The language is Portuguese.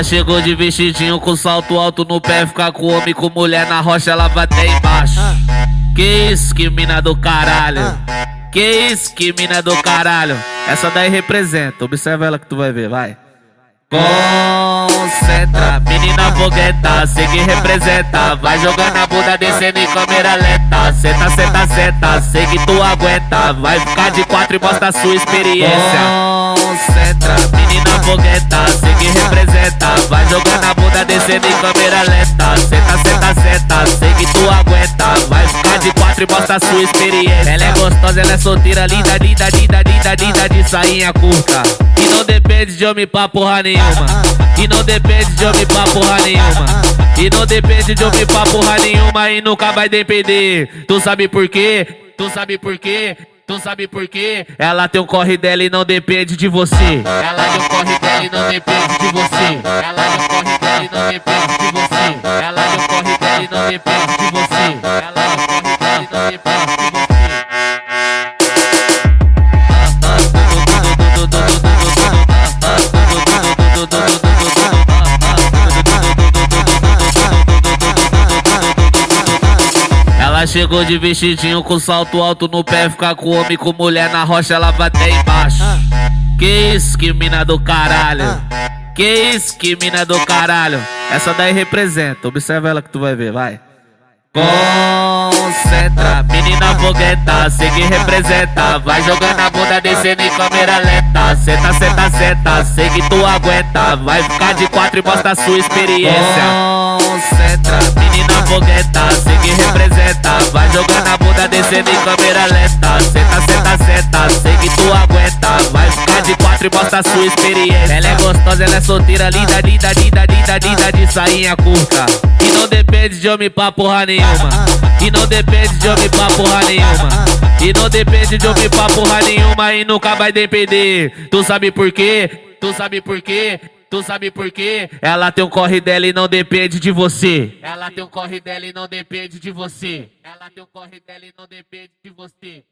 Ela chegou de vestidinho com salto alto no pé, ficar com homem com mulher na rocha, ela vai até embaixo. Que isso, que mina do caralho. Que isso, que mina do caralho. Essa daí representa, observa ela que tu vai ver, vai. Concentra, menina fogueta, sei que representa. Vai jogando a bunda descendo em câmera lenta. Senta, senta, senta, sei que tu aguenta. Vai ficar de quatro e mostra a sua experiência. Concentra, menina fogueta, sei que jogando a bunda descendo em câmera lenta. Senta, senta, senta, sei que tu aguenta. Vai ficar de quatro e mostra a sua experiência. Ela é gostosa, ela é solteira, linda, linda, linda, linda, linda, de sainha curta. E não depende de homem pra porra nenhuma. E não depende de homem pra porra nenhuma. E não depende de homem pra porra nenhuma. E nunca vai depender. Tu sabe por quê? Tu sabe por quê? Tu sabe por quê? Ela tem um corre dela e não depende de você. Ela tem um corre dela e não depende de você. Ela um corre dela e não depende de você. Ela um corre dela e não depende de você. Ela um corre dela e não depende de você. Ela chegou de vestidinho com salto alto no pé, ficar com homem com mulher na rocha, ela vai até embaixo. Que isso, que mina do caralho. Que isso, que mina do caralho. Essa daí representa, observa ela que tu vai ver, vai. Concentra, menina fogueta, sei que representa. Vai jogando a bunda descendo em câmera lenta. Senta, senta, senta, sei que tu aguenta. Vai ficar de quatro e mostra a sua experiência. Concentra, menina fogueta, sei que representa. Vai jogando a bunda descendo em câmera lenta. Senta, senta, senta, sei que tu aguenta. Vai ficar de quatro e mostra a sua experiência. Ela é gostosa, ela é solteira, linda, linda, linda, linda, linda, de sainha curta. E não depende de homem pra porra nenhuma. E não depende de homem pra porra nenhuma. E não depende de homem pra porra nenhuma. E nunca vai depender. Tu sabe por quê? Tu sabe por quê? Tu sabe por quê? Ela tem um corre dela e não depende de você. Ela tem um corre dela e não depende de você. Ela tem um corre dela e não depende de você.